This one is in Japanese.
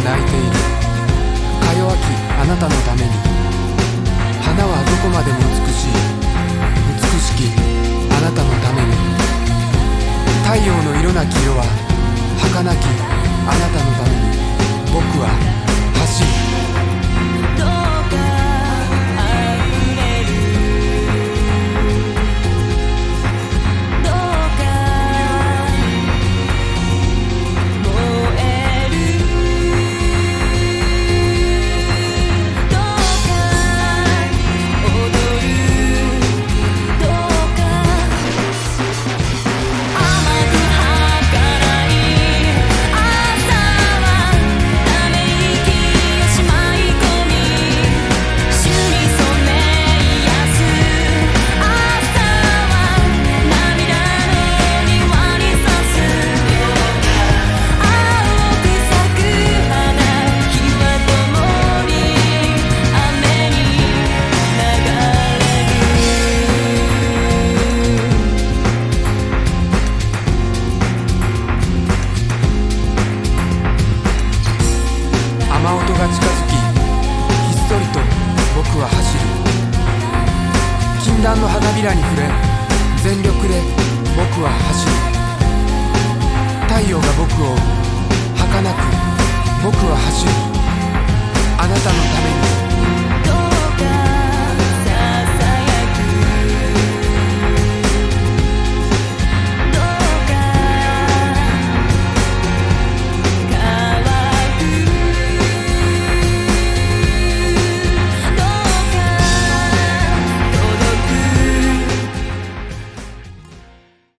泣いている。か弱きあなたのために。花はどこまでも美しい。美しきあなたのために。太陽の色なき色は儚きあなたの弾の花びらに触れ全力で僕は走る。太陽が僕を儚く僕は走る。あなたのため